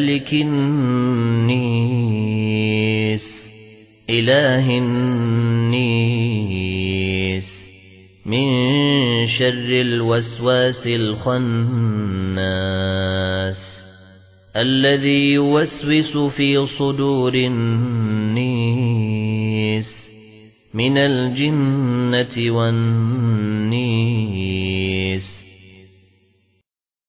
ملك النيس إله النيس. من شر الوسواس الخناس الذي يوسوس في صدور النيس. من الجنة والنيس.